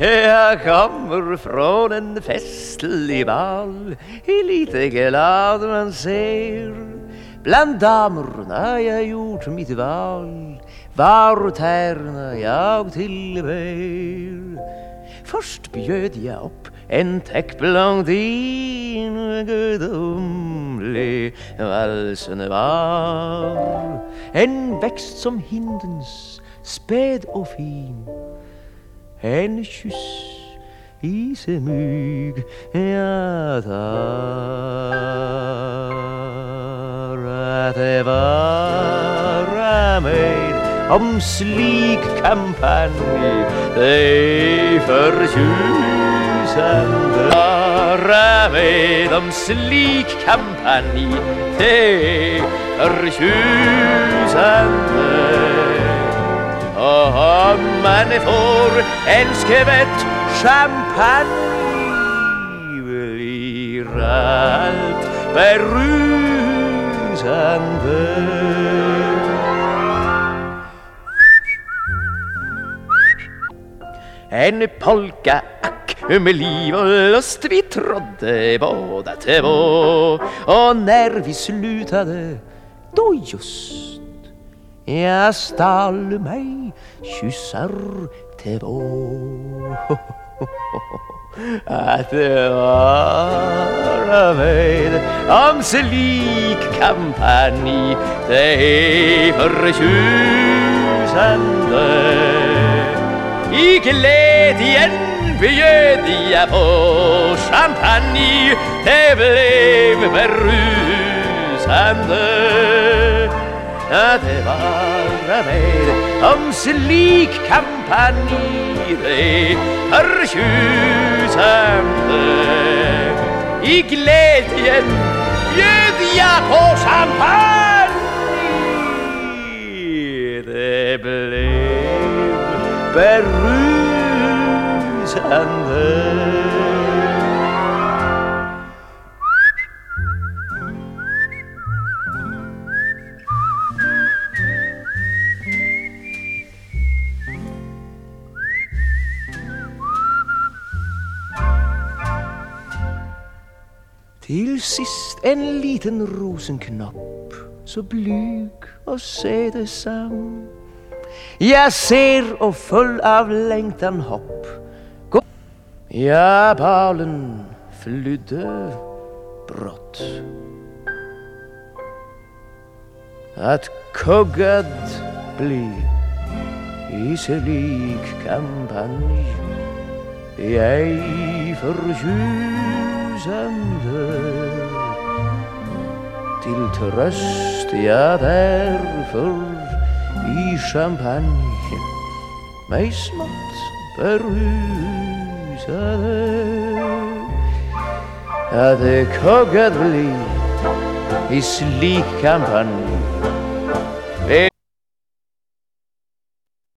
Jeg kommer fra en festlig ball, i lite glad man ser. Blant damerne har jeg gjort mitt valg, vartærne jeg tilber. Først bjød jeg opp en tekkblondin, guddommelig valsende var. En vekst som hindens, sped og fin. En kyss i semyg jeg tar. At det var meg om slik kampanje, det fortjusende. Bare med om slik kampanje, det fortjusende. Man får en skvett champagne, blir alt berusende. En polka, akk, med liv og lyst vi trådde båda til vå. Og när vi slutade, då just jag stal meg kysser til vå. At det var med om slik kampanje det är förtjusande. I gleden bjød jeg på champagne Det ble berusande Att det var mer om slik kampanje Det förtjusande I gleden bjöd jeg på champagne Det ble berusende. Til sist en liten rosenknopp, så blyg og sædesam. Jeg ser og full av lengtan hopp. Gå. Ja, balen flydde brått. At koggad bli i slik kampanje. Jeg fortjusende til trøst, ja, derfor i champagne meg smått berusade. At det kogget blir i slik kampanje